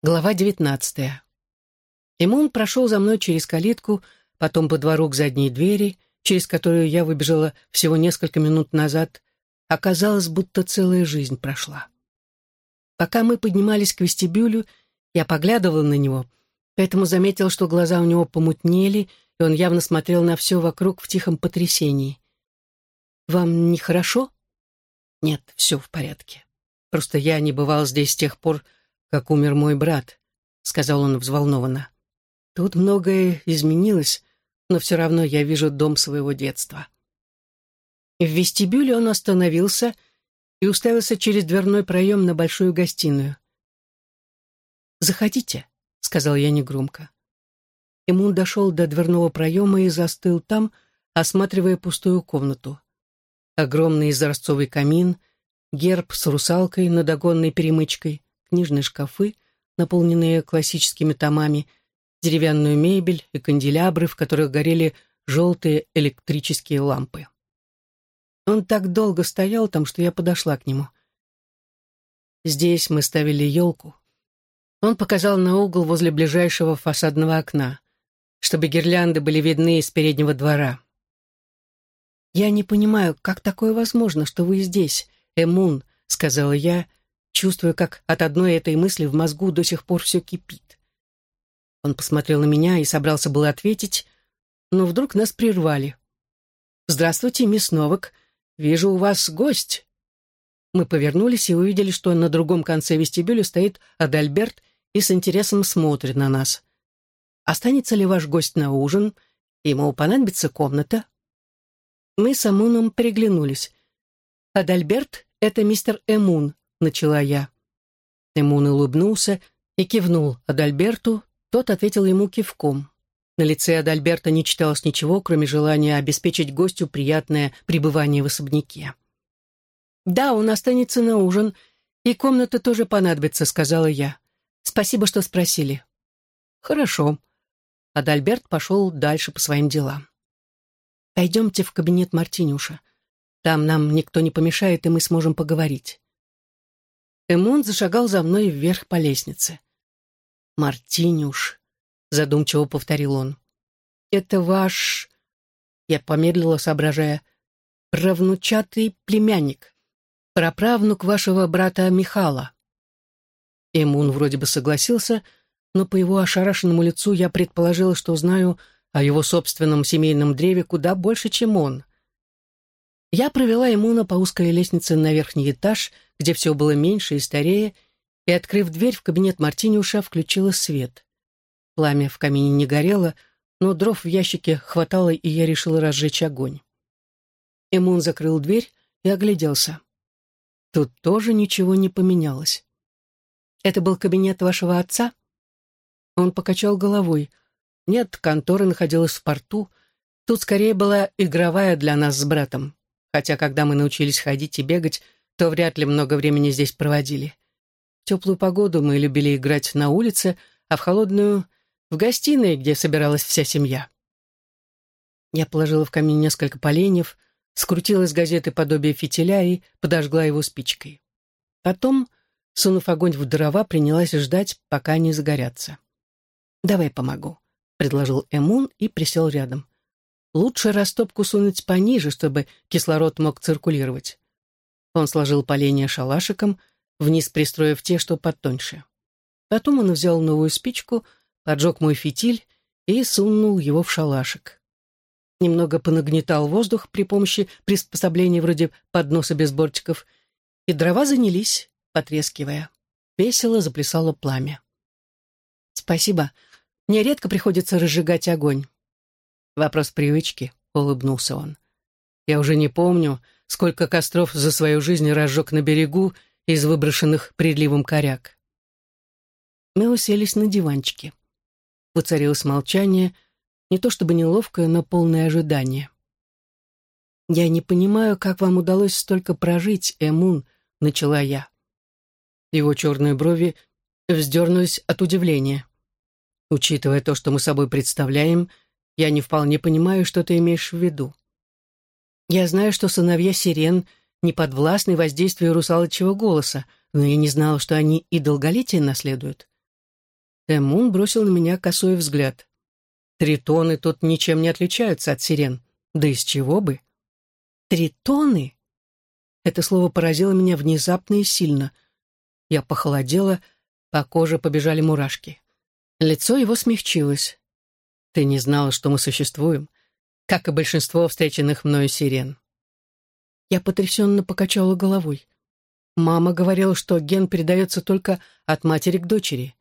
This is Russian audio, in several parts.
Глава девятнадцатая. Имун прошел за мной через калитку, потом по двору к задней двери, через которую я выбежала всего несколько минут назад. Оказалось, будто целая жизнь прошла. Пока мы поднимались к вестибюлю, я поглядывала на него, поэтому заметил, что глаза у него помутнели, и он явно смотрел на все вокруг в тихом потрясении. «Вам нехорошо?» «Нет, все в порядке. Просто я не бывал здесь с тех пор, как умер мой брат», — сказал он взволнованно. «Тут многое изменилось, но все равно я вижу дом своего детства». В вестибюле он остановился и уставился через дверной проем на большую гостиную. «Заходите», — сказал я негромко. Эмун дошел до дверного проема и застыл там, осматривая пустую комнату. Огромный изразцовый камин, герб с русалкой над огонной перемычкой, книжные шкафы, наполненные классическими томами, деревянную мебель и канделябры, в которых горели желтые электрические лампы. Он так долго стоял там, что я подошла к нему. Здесь мы ставили елку. Он показал на угол возле ближайшего фасадного окна, чтобы гирлянды были видны из переднего двора. «Я не понимаю, как такое возможно, что вы здесь, Эмун», — сказала я, чувствуя, как от одной этой мысли в мозгу до сих пор все кипит. Он посмотрел на меня и собрался было ответить, но вдруг нас прервали. «Здравствуйте, мисс Новак. Вижу, у вас гость». Мы повернулись и увидели, что на другом конце вестибюля стоит Адальберт и с интересом смотрит на нас. «Останется ли ваш гость на ужин? Ему понадобится комната?» Мы с Амуном переглянулись. «Адальберт — это мистер Эмун», — начала я. Эмун улыбнулся и кивнул Адальберту, тот ответил ему кивком. На лице Адальберта не читалось ничего, кроме желания обеспечить гостю приятное пребывание в особняке. «Да, он останется на ужин, и комната тоже понадобится», — сказала я. «Спасибо, что спросили». «Хорошо». Адальберт пошел дальше по своим делам. «Пойдемте в кабинет Мартинюша. Там нам никто не помешает, и мы сможем поговорить». Эмон зашагал за мной вверх по лестнице. «Мартинюш», — задумчиво повторил он. «Это ваш...» Я помедлила, соображая. «Правнучатый племянник, праправнук вашего брата Михала». Эмун вроде бы согласился, но по его ошарашенному лицу я предположила, что знаю о его собственном семейном древе куда больше, чем он. Я провела Эмуна по узкой лестнице на верхний этаж — где все было меньше и старее, и, открыв дверь в кабинет Мартиниуша, включила свет. Пламя в камине не горело, но дров в ящике хватало, и я решила разжечь огонь. Эмун закрыл дверь и огляделся. Тут тоже ничего не поменялось. «Это был кабинет вашего отца?» Он покачал головой. «Нет, контора находилась в порту. Тут скорее была игровая для нас с братом. Хотя, когда мы научились ходить и бегать, то вряд ли много времени здесь проводили. В теплую погоду мы любили играть на улице, а в холодную — в гостиной, где собиралась вся семья. Я положила в камин несколько поленьев, скрутила из газеты подобие фитиля и подожгла его спичкой. Потом, сунув огонь в дрова, принялась ждать, пока они загорятся. «Давай помогу», — предложил Эмун и присел рядом. «Лучше растопку сунуть пониже, чтобы кислород мог циркулировать. Он сложил поленья шалашиком, вниз пристроив те, что потоньше. Потом он взял новую спичку, поджег мой фитиль и сунул его в шалашик. Немного понагнетал воздух при помощи приспособлений вроде подноса без бортиков, и дрова занялись, потрескивая. Весело заплясало пламя. «Спасибо. Мне редко приходится разжигать огонь». «Вопрос привычки», — улыбнулся он. «Я уже не помню, сколько костров за свою жизнь разжег на берегу из выброшенных приливом коряк. Мы уселись на диванчике. Воцарилось молчание, не то чтобы неловкое, но полное ожидание. «Я не понимаю, как вам удалось столько прожить, Эмун», — начала я. Его черные брови вздернулись от удивления. «Учитывая то, что мы собой представляем, я не вполне понимаю, что ты имеешь в виду». Я знаю, что сыновья сирен не подвластны воздействию русалочьего голоса, но я не знала, что они и долголетие наследуют. Эмун бросил на меня косой взгляд. Тритоны тут ничем не отличаются от сирен. Да из чего бы? Тритоны? Это слово поразило меня внезапно и сильно. Я похолодела, по коже побежали мурашки. Лицо его смягчилось. «Ты не знала, что мы существуем, как и большинство встреченных мною сирен». Я потрясенно покачала головой. Мама говорила, что ген передается только от матери к дочери.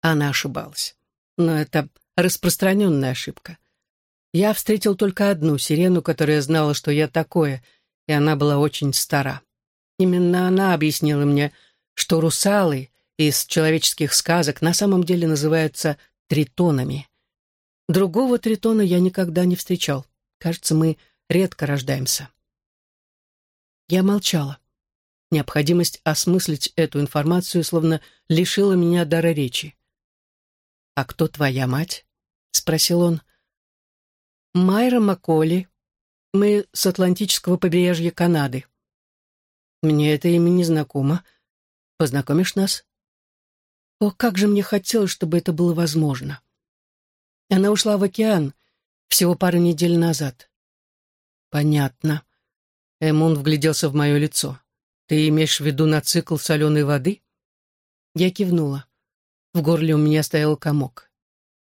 Она ошибалась. Но это распространенная ошибка. Я встретил только одну сирену, которая знала, что я такое, и она была очень стара. Именно она объяснила мне, что русалы из человеческих сказок на самом деле называются тритонами. Другого тритона я никогда не встречал. Кажется, мы редко рождаемся. Я молчала. Необходимость осмыслить эту информацию словно лишила меня дара речи. «А кто твоя мать?» — спросил он. «Майра Макколи. Мы с Атлантического побережья Канады». «Мне это имя не знакомо. Познакомишь нас?» О, как же мне хотелось, чтобы это было возможно. Она ушла в океан всего пару недель назад. Понятно. Эмун вгляделся в мое лицо. Ты имеешь в виду на цикл соленой воды? Я кивнула. В горле у меня стоял комок.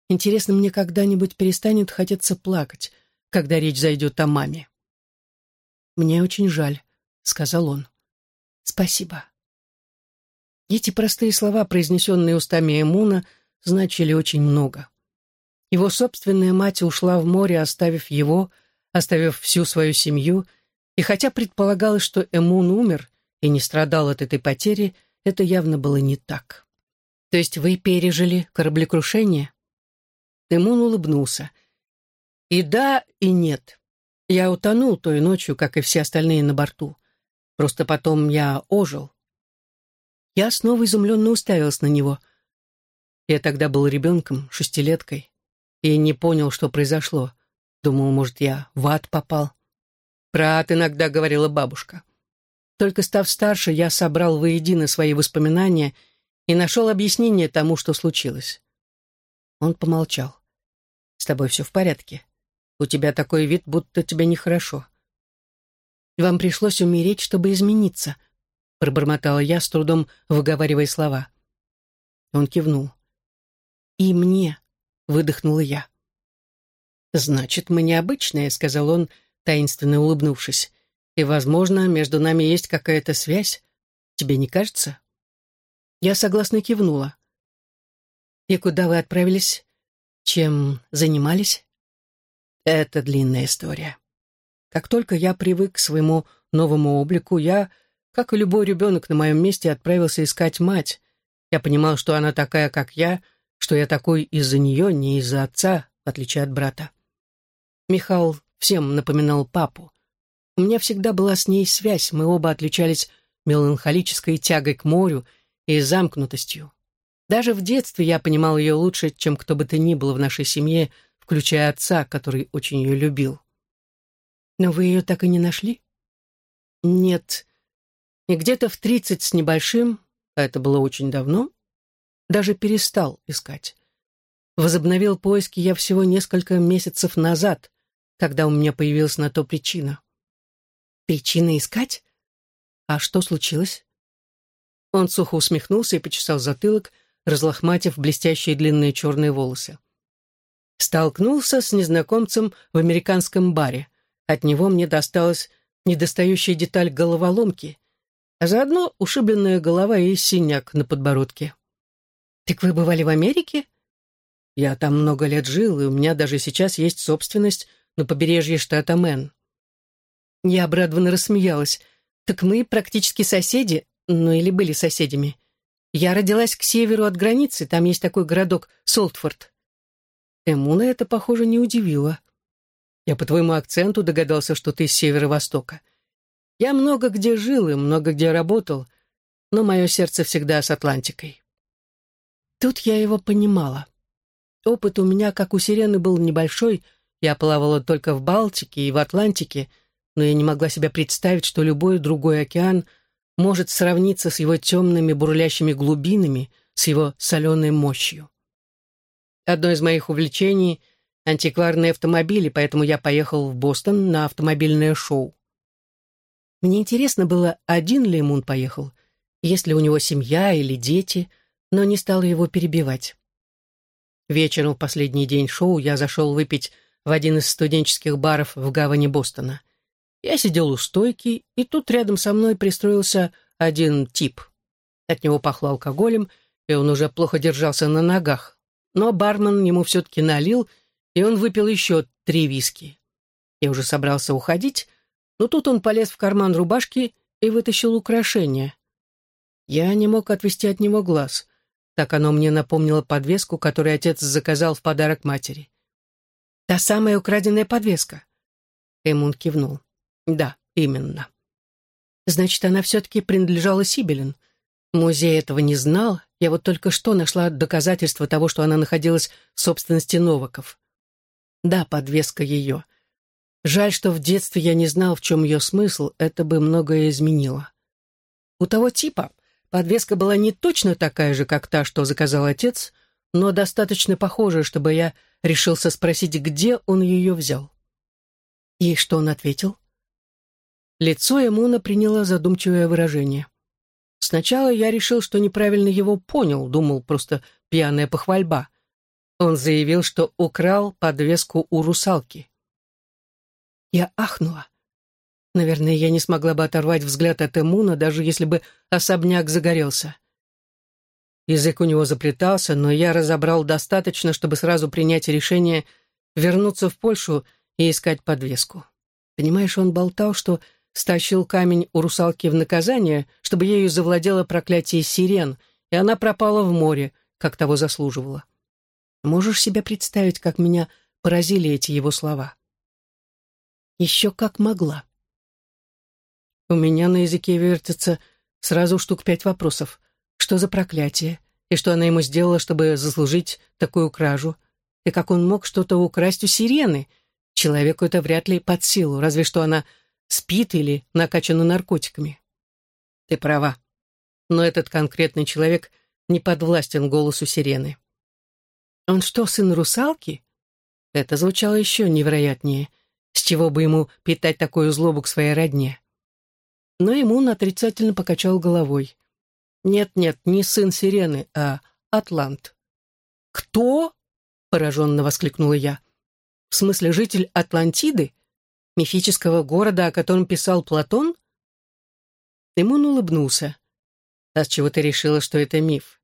Интересно, мне когда-нибудь перестанет хотеться плакать, когда речь зайдет о маме. «Мне очень жаль», — сказал он. «Спасибо». Эти простые слова, произнесенные устами Эмуна, значили очень много. Его собственная мать ушла в море, оставив его, оставив всю свою семью, и хотя предполагалось, что Эмун умер и не страдал от этой потери, это явно было не так. «То есть вы пережили кораблекрушение?» Эмун улыбнулся. «И да, и нет. Я утонул той ночью, как и все остальные на борту. Просто потом я ожил. Я снова изумленно уставилась на него. Я тогда был ребенком, шестилеткой, и не понял, что произошло. Думал, может, я в ад попал. Про ад иногда говорила бабушка. Только став старше, я собрал воедино свои воспоминания и нашел объяснение тому, что случилось. Он помолчал. «С тобой все в порядке. У тебя такой вид, будто тебе нехорошо. Вам пришлось умереть, чтобы измениться», — пробормотала я, с трудом выговаривая слова. Он кивнул. «И мне», — выдохнула я. «Значит, мы необычные», — сказал он, таинственно улыбнувшись. «И, возможно, между нами есть какая-то связь. Тебе не кажется?» Я согласно кивнула. «И куда вы отправились? Чем занимались?» «Это длинная история. Как только я привык к своему новому облику, я как и любой ребенок на моем месте отправился искать мать. Я понимал, что она такая, как я, что я такой из-за нее, не из-за отца, в отличие от брата. Михаил всем напоминал папу. У меня всегда была с ней связь, мы оба отличались меланхолической тягой к морю и замкнутостью. Даже в детстве я понимал ее лучше, чем кто бы то ни было в нашей семье, включая отца, который очень ее любил. Но вы ее так и не нашли? Нет, и где-то в тридцать с небольшим, а это было очень давно, даже перестал искать. Возобновил поиски я всего несколько месяцев назад, когда у меня появилась на то причина. Причина искать? А что случилось? Он сухо усмехнулся и почесал затылок, разлохматив блестящие длинные черные волосы. Столкнулся с незнакомцем в американском баре. От него мне досталась недостающая деталь головоломки, а заодно ушибленная голова и синяк на подбородке. «Так вы бывали в Америке?» «Я там много лет жил, и у меня даже сейчас есть собственность на побережье штата Мэн». Я обрадованно рассмеялась. «Так мы практически соседи, ну или были соседями. Я родилась к северу от границы, там есть такой городок Солтфорд». Эмуна это, похоже, не удивило. «Я по твоему акценту догадался, что ты с северо-востока». Я много где жил и много где работал, но мое сердце всегда с Атлантикой. Тут я его понимала. Опыт у меня, как у Сирены, был небольшой, я плавала только в Балтике и в Атлантике, но я не могла себе представить, что любой другой океан может сравниться с его темными бурлящими глубинами, с его соленой мощью. Одно из моих увлечений — антикварные автомобили, поэтому я поехал в Бостон на автомобильное шоу. Мне интересно было, один ли Мун поехал, есть ли у него семья или дети, но не стала его перебивать. Вечером в последний день шоу я зашел выпить в один из студенческих баров в гавани Бостона. Я сидел у стойки, и тут рядом со мной пристроился один тип. От него пахло алкоголем, и он уже плохо держался на ногах. Но бармен ему все-таки налил, и он выпил еще три виски. Я уже собрался уходить, но тут он полез в карман рубашки и вытащил украшение. Я не мог отвести от него глаз. Так оно мне напомнило подвеску, которую отец заказал в подарок матери. «Та самая украденная подвеска?» Эмун кивнул. «Да, именно». «Значит, она все-таки принадлежала Сибелин. Музей этого не знал, я вот только что нашла доказательства того, что она находилась в собственности Новаков. Да, подвеска ее. Жаль, что в детстве я не знал, в чем ее смысл, это бы многое изменило. У того типа подвеска была не точно такая же, как та, что заказал отец, но достаточно похожая, чтобы я решился спросить, где он ее взял. И что он ответил? Лицо Эмуна приняло задумчивое выражение. Сначала я решил, что неправильно его понял, думал просто пьяная похвальба. Он заявил, что украл подвеску у русалки. Я ахнула. Наверное, я не смогла бы оторвать взгляд от Эмуна, даже если бы особняк загорелся. Язык у него заплетался, но я разобрал достаточно, чтобы сразу принять решение вернуться в Польшу и искать подвеску. Понимаешь, он болтал, что стащил камень у русалки в наказание, чтобы ею завладело проклятие сирен, и она пропала в море, как того заслуживала. Можешь себе представить, как меня поразили эти его слова? Еще как могла. У меня на языке вертится сразу штук пять вопросов. Что за проклятие? И что она ему сделала, чтобы заслужить такую кражу? И как он мог что-то украсть у сирены? Человеку это вряд ли под силу, разве что она спит или накачана наркотиками. Ты права. Но этот конкретный человек не подвластен голосу сирены. Он что, сын русалки? Это звучало еще невероятнее. С чего бы ему питать такую злобу к своей родне? Но ему отрицательно покачал головой. «Нет-нет, не сын Сирены, а Атлант». «Кто?» — пораженно воскликнула я. «В смысле, житель Атлантиды? Мифического города, о котором писал Платон?» Эмун улыбнулся. «А с чего ты решила, что это миф?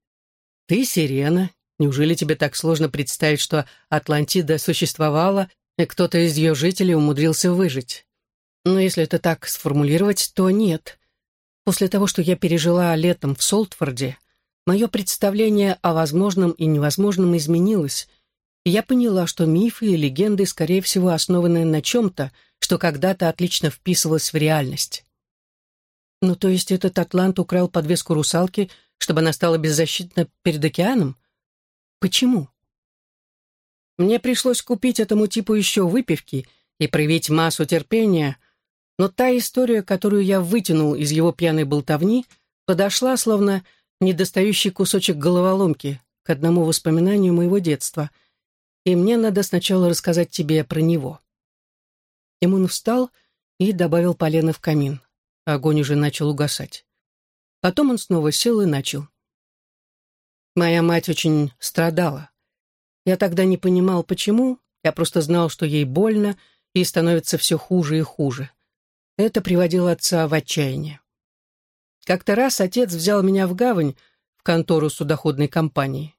Ты Сирена. Неужели тебе так сложно представить, что Атлантида существовала и кто-то из ее жителей умудрился выжить. Но если это так сформулировать, то нет. После того, что я пережила летом в Солтфорде, мое представление о возможном и невозможном изменилось, и я поняла, что мифы и легенды, скорее всего, основаны на чем-то, что когда-то отлично вписывалось в реальность. Ну, то есть этот атлант украл подвеску русалки, чтобы она стала беззащитна перед океаном? Почему? Мне пришлось купить этому типу еще выпивки и проявить массу терпения, но та история, которую я вытянул из его пьяной болтовни, подошла, словно недостающий кусочек головоломки, к одному воспоминанию моего детства, и мне надо сначала рассказать тебе про него. Имун встал и добавил полено в камин. Огонь уже начал угасать. Потом он снова сел и начал. Моя мать очень страдала. Я тогда не понимал, почему, я просто знал, что ей больно, и становится все хуже и хуже. Это приводило отца в отчаяние. Как-то раз отец взял меня в гавань, в контору судоходной компании.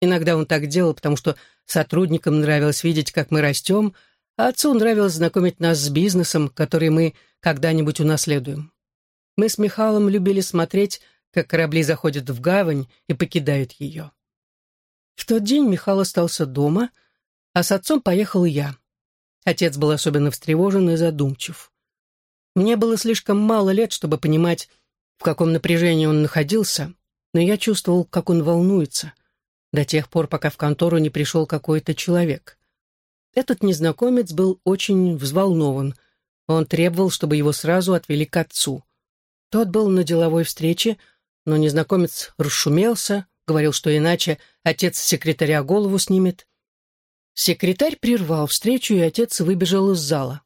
Иногда он так делал, потому что сотрудникам нравилось видеть, как мы растем, а отцу нравилось знакомить нас с бизнесом, который мы когда-нибудь унаследуем. Мы с Михалом любили смотреть, как корабли заходят в гавань и покидают ее. В тот день Михаил остался дома, а с отцом поехал я. Отец был особенно встревожен и задумчив. Мне было слишком мало лет, чтобы понимать, в каком напряжении он находился, но я чувствовал, как он волнуется, до тех пор, пока в контору не пришел какой-то человек. Этот незнакомец был очень взволнован. Он требовал, чтобы его сразу отвели к отцу. Тот был на деловой встрече, но незнакомец расшумелся, говорил, что иначе отец секретаря голову снимет. Секретарь прервал встречу, и отец выбежал из зала.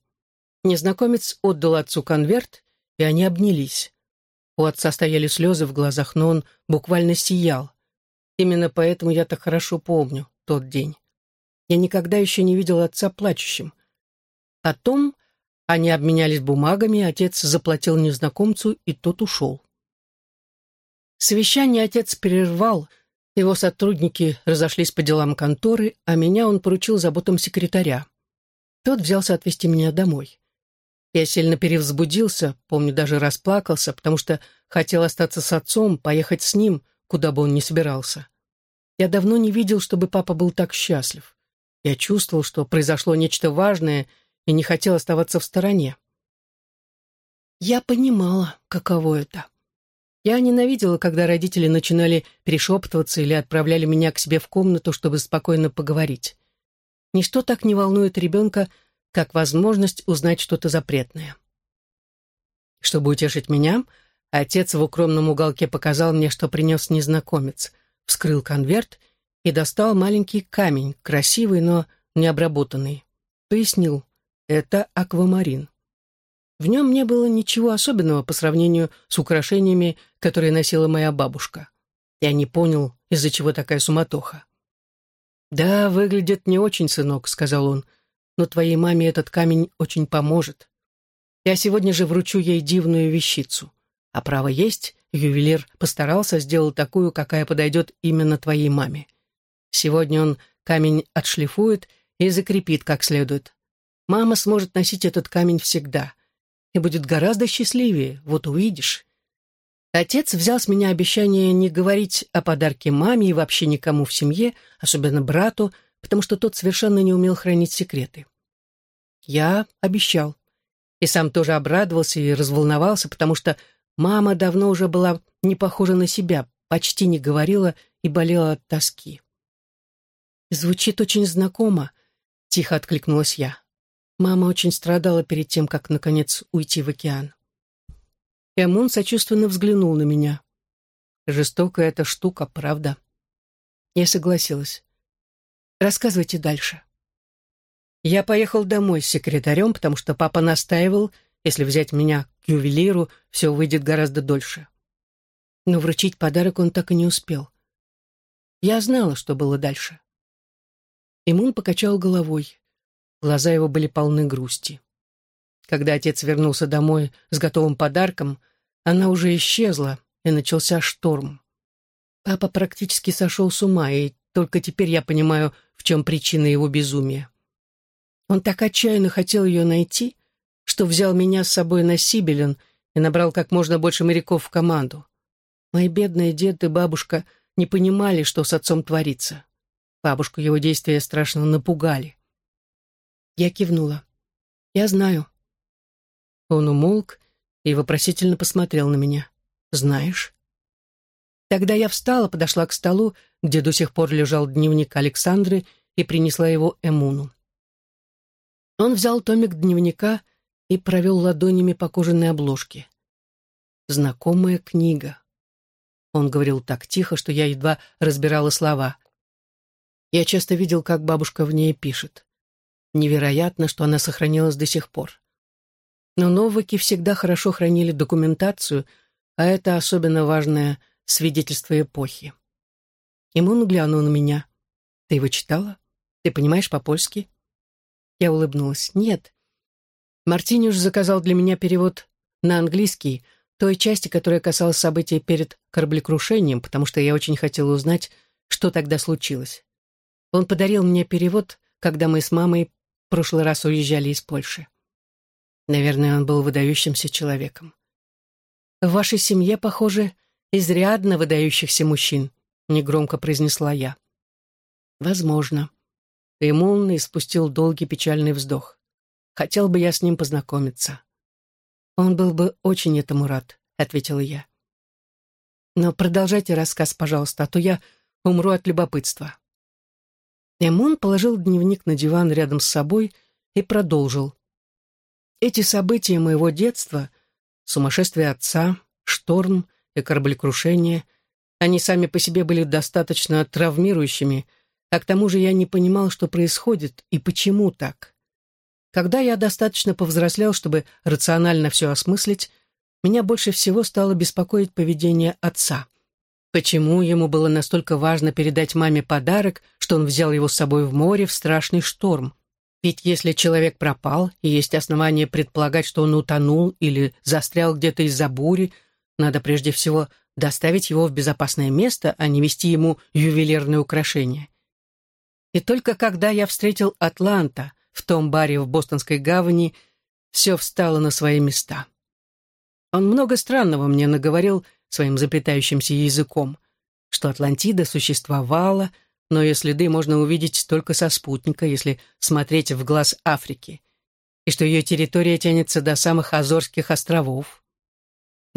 Незнакомец отдал отцу конверт, и они обнялись. У отца стояли слезы в глазах, но он буквально сиял. Именно поэтому я так хорошо помню тот день. Я никогда еще не видел отца плачущим. Потом они обменялись бумагами, отец заплатил незнакомцу, и тот ушел. Совещание отец прервал, его сотрудники разошлись по делам конторы, а меня он поручил заботам секретаря. Тот взялся отвезти меня домой. Я сильно перевзбудился, помню, даже расплакался, потому что хотел остаться с отцом, поехать с ним, куда бы он ни собирался. Я давно не видел, чтобы папа был так счастлив. Я чувствовал, что произошло нечто важное, и не хотел оставаться в стороне. Я понимала, каково это. Я ненавидела, когда родители начинали перешептываться или отправляли меня к себе в комнату, чтобы спокойно поговорить. Ничто так не волнует ребенка, как возможность узнать что-то запретное. Чтобы утешить меня, отец в укромном уголке показал мне, что принес незнакомец, вскрыл конверт и достал маленький камень, красивый, но необработанный. Пояснил, это аквамарин. В нем не было ничего особенного по сравнению с украшениями, которые носила моя бабушка. Я не понял, из-за чего такая суматоха. «Да, выглядит не очень, сынок», — сказал он, «но твоей маме этот камень очень поможет. Я сегодня же вручу ей дивную вещицу. А право есть, ювелир постарался, сделал такую, какая подойдет именно твоей маме. Сегодня он камень отшлифует и закрепит как следует. Мама сможет носить этот камень всегда и будет гораздо счастливее, вот увидишь. Отец взял с меня обещание не говорить о подарке маме и вообще никому в семье, особенно брату, потому что тот совершенно не умел хранить секреты. Я обещал. И сам тоже обрадовался и разволновался, потому что мама давно уже была не похожа на себя, почти не говорила и болела от тоски. «Звучит очень знакомо», — тихо откликнулась я. Мама очень страдала перед тем, как, наконец, уйти в океан. Эмун сочувственно взглянул на меня. Жестокая эта штука, правда? Я согласилась. Рассказывайте дальше. Я поехал домой с секретарем, потому что папа настаивал, если взять меня к ювелиру, все выйдет гораздо дольше. Но вручить подарок он так и не успел. Я знала, что было дальше. Имун покачал головой. Глаза его были полны грусти. Когда отец вернулся домой с готовым подарком, она уже исчезла, и начался шторм. Папа практически сошел с ума, и только теперь я понимаю, в чем причина его безумия. Он так отчаянно хотел ее найти, что взял меня с собой на Сибелен и набрал как можно больше моряков в команду. Мои бедные дед и бабушка не понимали, что с отцом творится. Бабушку его действия страшно напугали. Я кивнула. «Я знаю». Он умолк и вопросительно посмотрел на меня. «Знаешь?» Тогда я встала, подошла к столу, где до сих пор лежал дневник Александры, и принесла его Эмуну. Он взял томик дневника и провел ладонями по кожаной обложке. «Знакомая книга». Он говорил так тихо, что я едва разбирала слова. Я часто видел, как бабушка в ней пишет. Невероятно, что она сохранилась до сих пор. Но новики всегда хорошо хранили документацию, а это особенно важное свидетельство эпохи. Имун глянул на меня. «Ты его читала? Ты понимаешь по-польски?» Я улыбнулась. «Нет». Мартинюш заказал для меня перевод на английский, той части, которая касалась событий перед кораблекрушением, потому что я очень хотела узнать, что тогда случилось. Он подарил мне перевод, когда мы с мамой в прошлый раз уезжали из Польши. Наверное, он был выдающимся человеком. «В вашей семье, похоже, изрядно выдающихся мужчин», — негромко произнесла я. «Возможно». Имун испустил долгий печальный вздох. «Хотел бы я с ним познакомиться». «Он был бы очень этому рад», — ответила я. «Но продолжайте рассказ, пожалуйста, а то я умру от любопытства». Эмон положил дневник на диван рядом с собой и продолжил. Эти события моего детства, сумасшествие отца, шторм и кораблекрушение, Они сами по себе были достаточно травмирующими, а к тому же я не понимал, что происходит и почему так. Когда я достаточно повзрослел, чтобы рационально все осмыслить, меня больше всего стало беспокоить поведение отца. Почему ему было настолько важно передать маме подарок, что он взял его с собой в море в страшный шторм? Ведь если человек пропал, и есть основания предполагать, что он утонул или застрял где-то из-за бури, надо прежде всего доставить его в безопасное место, а не вести ему ювелирные украшения. И только когда я встретил Атланта в том баре в Бостонской гавани, все встало на свои места. Он много странного мне наговорил своим заплетающимся языком, что Атлантида существовала, но ее следы можно увидеть только со спутника, если смотреть в глаз Африки, и что ее территория тянется до самых Азорских островов.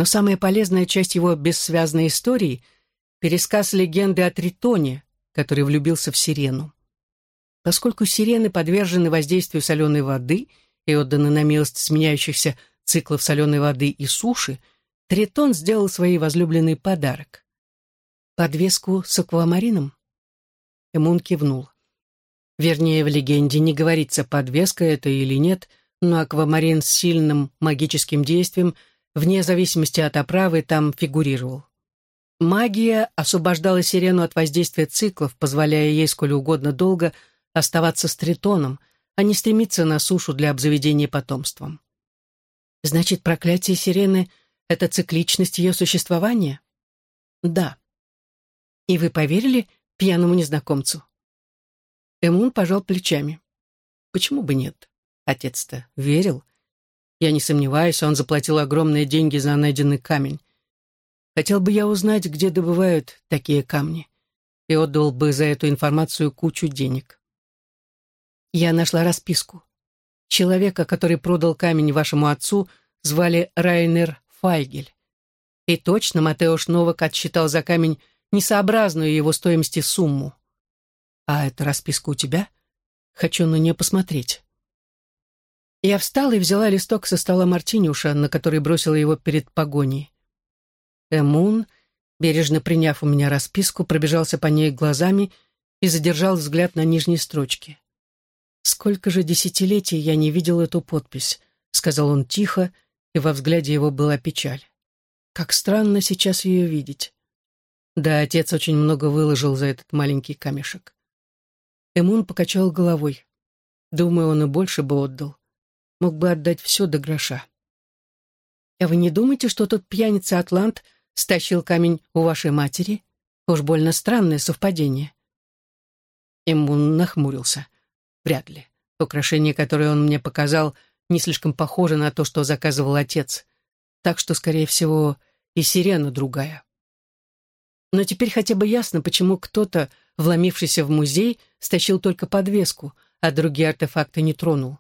Но самая полезная часть его бессвязной истории — пересказ легенды о Тритоне, который влюбился в Сирену. Поскольку сирены подвержены воздействию соленой воды и отданы на милость сменяющихся циклов соленой воды и суши, Тритон сделал своей возлюбленной подарок. Подвеску с аквамарином? Эмун кивнул. Вернее, в легенде не говорится, подвеска это или нет, но аквамарин с сильным магическим действием, вне зависимости от оправы, там фигурировал. Магия освобождала сирену от воздействия циклов, позволяя ей сколь угодно долго оставаться с тритоном, а не стремиться на сушу для обзаведения потомством. Значит, проклятие сирены — это цикличность ее существования? Да. И вы поверили пьяному незнакомцу? Эмун пожал плечами. Почему бы нет? Отец-то верил. Я не сомневаюсь, он заплатил огромные деньги за найденный камень. Хотел бы я узнать, где добывают такие камни, и отдал бы за эту информацию кучу денег. Я нашла расписку. Человека, который продал камень вашему отцу, звали Райнер Файгель. И точно Матеуш Новак отсчитал за камень несообразную его стоимости сумму. А эта расписка у тебя? Хочу на нее посмотреть. Я встала и взяла листок со стола Мартинюша, на который бросила его перед погоней. Эмун, бережно приняв у меня расписку, пробежался по ней глазами и задержал взгляд на нижней строчке. «Сколько же десятилетий я не видел эту подпись», — сказал он тихо, и во взгляде его была печаль. «Как странно сейчас ее видеть». Да, отец очень много выложил за этот маленький камешек. Эмун покачал головой. Думаю, он и больше бы отдал. Мог бы отдать все до гроша. А вы не думаете, что тот пьяница Атлант стащил камень у вашей матери? Уж больно странное совпадение. Эмун нахмурился. Вряд ли. Украшение, которое он мне показал, не слишком похоже на то, что заказывал отец. Так что, скорее всего, и сирена другая. Но теперь хотя бы ясно, почему кто-то, вломившийся в музей, стащил только подвеску, а другие артефакты не тронул.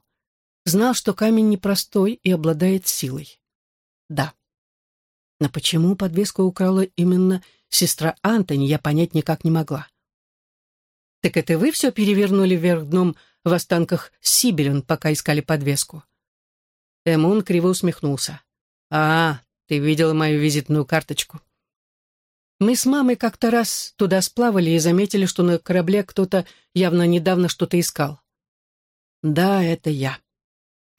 Знал, что камень непростой и обладает силой. Да. Но почему подвеску украла именно сестра Антони, я понять никак не могла. «Так это вы все перевернули вверх дном в останках Сибелин, пока искали подвеску?» Эмун криво усмехнулся. «А, ты видела мою визитную карточку?» Мы с мамой как-то раз туда сплавали и заметили, что на корабле кто-то явно недавно что-то искал. Да, это я.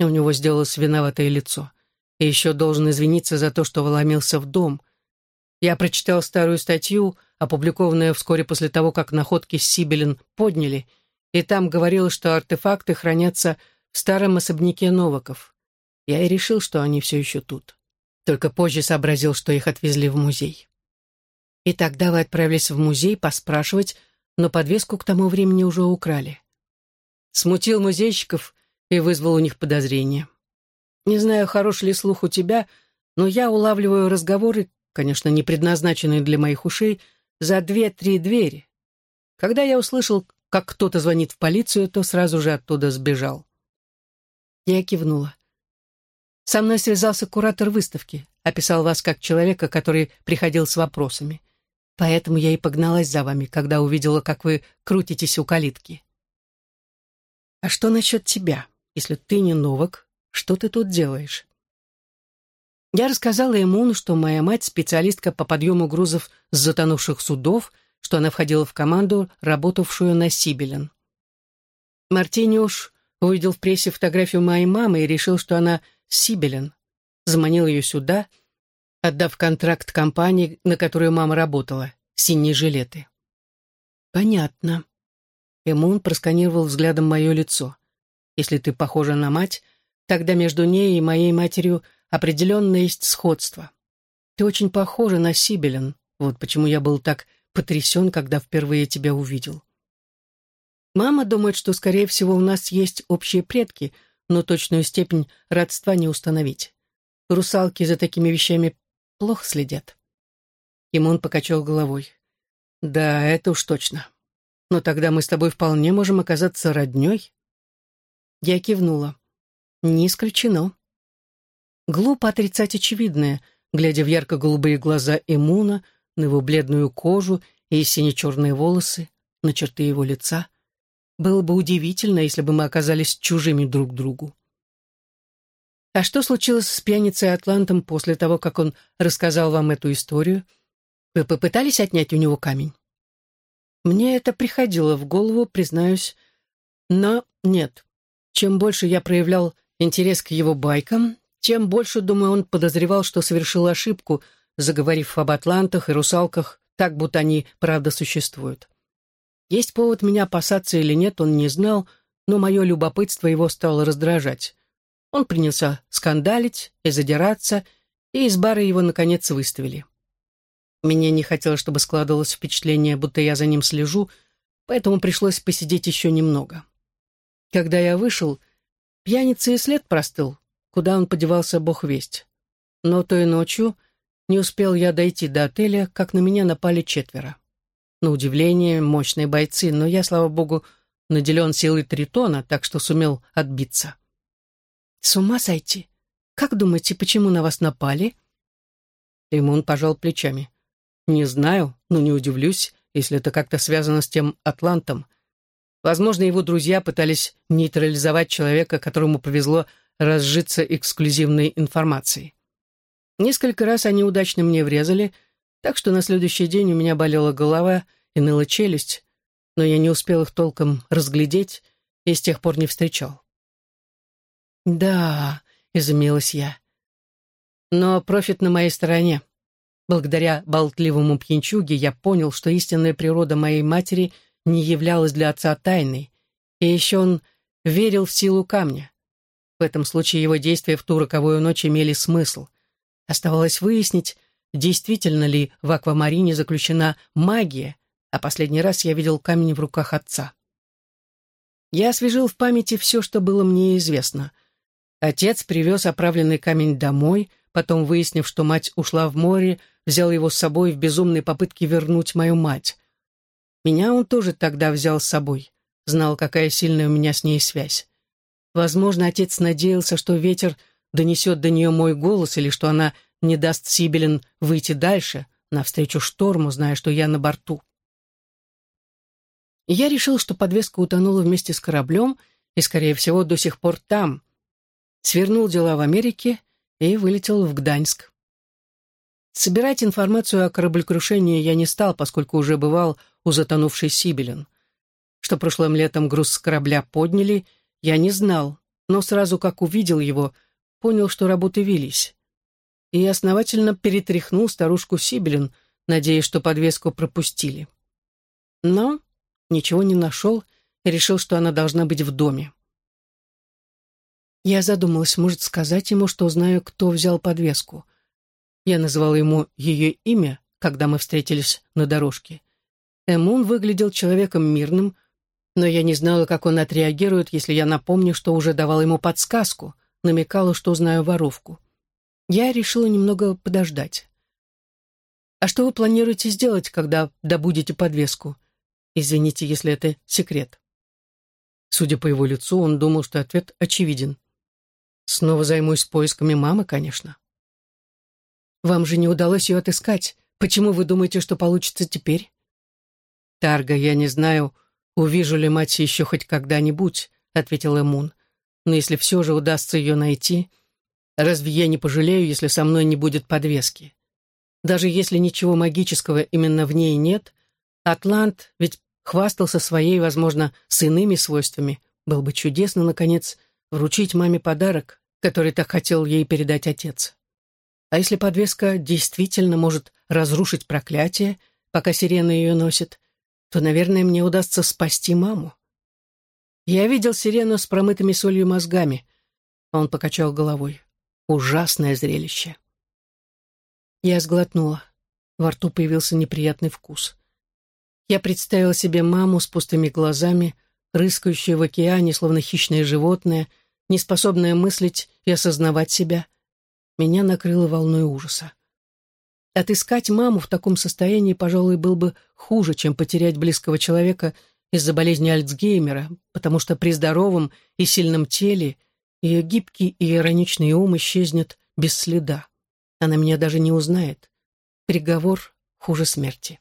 У него сделалось виноватое лицо. И еще должен извиниться за то, что вломился в дом. Я прочитал старую статью, опубликованную вскоре после того, как находки Сибелин подняли, и там говорилось, что артефакты хранятся в старом особняке Новаков. Я и решил, что они все еще тут. Только позже сообразил, что их отвезли в музей. И тогда вы отправились в музей поспрашивать, но подвеску к тому времени уже украли. Смутил музейщиков и вызвал у них подозрения. Не знаю, хорош ли слух у тебя, но я улавливаю разговоры, конечно, не предназначенные для моих ушей, за две-три двери. Когда я услышал, как кто-то звонит в полицию, то сразу же оттуда сбежал. Я кивнула. Со мной связался куратор выставки, описал вас как человека, который приходил с вопросами. Поэтому я и погналась за вами, когда увидела, как вы крутитесь у калитки. А что насчет тебя? Если ты не новок, что ты тут делаешь? Я рассказала ему, что моя мать специалистка по подъему грузов с затонувших судов, что она входила в команду, работавшую на Сибелен. Мартиниуш увидел в прессе фотографию моей мамы и решил, что она Сибелен. Заманил ее сюда, отдав контракт компании, на которую мама работала, синие жилеты. «Понятно». Эмун просканировал взглядом мое лицо. «Если ты похожа на мать, тогда между ней и моей матерью определенно есть сходство. Ты очень похожа на Сибелен, вот почему я был так потрясен, когда впервые тебя увидел. Мама думает, что, скорее всего, у нас есть общие предки, но точную степень родства не установить. Русалки за такими вещами плохо следят. Имон покачал головой. Да, это уж точно. Но тогда мы с тобой вполне можем оказаться роднёй. Я кивнула. Не исключено. Глупо отрицать очевидное, глядя в ярко-голубые глаза Имуна, на его бледную кожу и сине-черные волосы, на черты его лица. Было бы удивительно, если бы мы оказались чужими друг другу. А что случилось с пьяницей Атлантом после того, как он рассказал вам эту историю? Вы попытались отнять у него камень? Мне это приходило в голову, признаюсь, но нет. Чем больше я проявлял интерес к его байкам, тем больше, думаю, он подозревал, что совершил ошибку, заговорив об атлантах и русалках так, будто они правда существуют. Есть повод меня опасаться или нет, он не знал, но мое любопытство его стало раздражать. Он принялся скандалить и задираться, и из бара его, наконец, выставили. Мне не хотелось, чтобы складывалось впечатление, будто я за ним слежу, поэтому пришлось посидеть еще немного. Когда я вышел, пьяница и след простыл, куда он подевался, бог весть. Но той ночью не успел я дойти до отеля, как на меня напали четверо. На удивление, мощные бойцы, но я, слава богу, наделен силой тритона, так что сумел отбиться. С ума сойти? Как думаете, почему на вас напали? Лимон пожал плечами. Не знаю, но не удивлюсь, если это как-то связано с тем Атлантом. Возможно, его друзья пытались нейтрализовать человека, которому повезло разжиться эксклюзивной информацией. Несколько раз они удачно мне врезали — так что на следующий день у меня болела голова и ныла челюсть, но я не успел их толком разглядеть и с тех пор не встречал. «Да», — изумилась я. «Но профит на моей стороне. Благодаря болтливому пьянчуге я понял, что истинная природа моей матери не являлась для отца тайной, и еще он верил в силу камня. В этом случае его действия в ту роковую ночь имели смысл. Оставалось выяснить, действительно ли в аквамарине заключена магия, а последний раз я видел камень в руках отца. Я освежил в памяти все, что было мне известно. Отец привез оправленный камень домой, потом, выяснив, что мать ушла в море, взял его с собой в безумной попытке вернуть мою мать. Меня он тоже тогда взял с собой, знал, какая сильная у меня с ней связь. Возможно, отец надеялся, что ветер донесет до нее мой голос или что она не даст Сибелин выйти дальше, навстречу шторму, зная, что я на борту. я решил, что подвеска утонула вместе с кораблем и, скорее всего, до сих пор там. Свернул дела в Америке и вылетел в Гданьск. Собирать информацию о кораблекрушении я не стал, поскольку уже бывал у затонувшей Сибелин. Что прошлым летом груз с корабля подняли, я не знал, но сразу как увидел его, понял, что работы велись и основательно перетряхнул старушку Сибелин, надеясь, что подвеску пропустили. Но ничего не нашел и решил, что она должна быть в доме. Я задумалась, может, сказать ему, что знаю, кто взял подвеску. Я назвала ему ее имя, когда мы встретились на дорожке. Эмун выглядел человеком мирным, но я не знала, как он отреагирует, если я напомню, что уже давала ему подсказку, намекала, что знаю воровку я решила немного подождать. «А что вы планируете сделать, когда добудете подвеску? Извините, если это секрет». Судя по его лицу, он думал, что ответ очевиден. «Снова займусь поисками мамы, конечно». «Вам же не удалось ее отыскать. Почему вы думаете, что получится теперь?» «Тарга, я не знаю, увижу ли мать еще хоть когда-нибудь», — ответил Эмун. «Но если все же удастся ее найти, Разве я не пожалею, если со мной не будет подвески? Даже если ничего магического именно в ней нет, Атлант ведь хвастался своей, возможно, с иными свойствами. Было бы чудесно, наконец, вручить маме подарок, который так хотел ей передать отец. А если подвеска действительно может разрушить проклятие, пока сирена ее носит, то, наверное, мне удастся спасти маму. Я видел сирену с промытыми солью мозгами. Он покачал головой. Ужасное зрелище. Я сглотнула. Во рту появился неприятный вкус. Я представила себе маму с пустыми глазами, рыскающую в океане, словно хищное животное, неспособное мыслить и осознавать себя. Меня накрыло волной ужаса. Отыскать маму в таком состоянии, пожалуй, был бы хуже, чем потерять близкого человека из-за болезни Альцгеймера, потому что при здоровом и сильном теле ее гибкий и ироничный ум исчезнет без следа. Она меня даже не узнает. Приговор хуже смерти.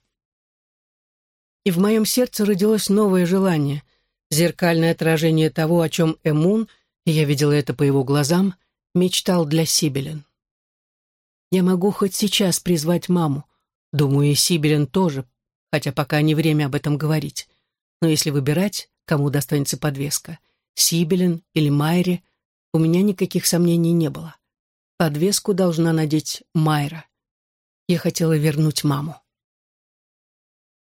И в моем сердце родилось новое желание, зеркальное отражение того, о чем Эмун, и я видела это по его глазам, мечтал для Сибелин. Я могу хоть сейчас призвать маму. Думаю, и Сибелин тоже, хотя пока не время об этом говорить. Но если выбирать, кому достанется подвеска, Сибелин или Майре, у меня никаких сомнений не было. Подвеску должна надеть Майра. Я хотела вернуть маму.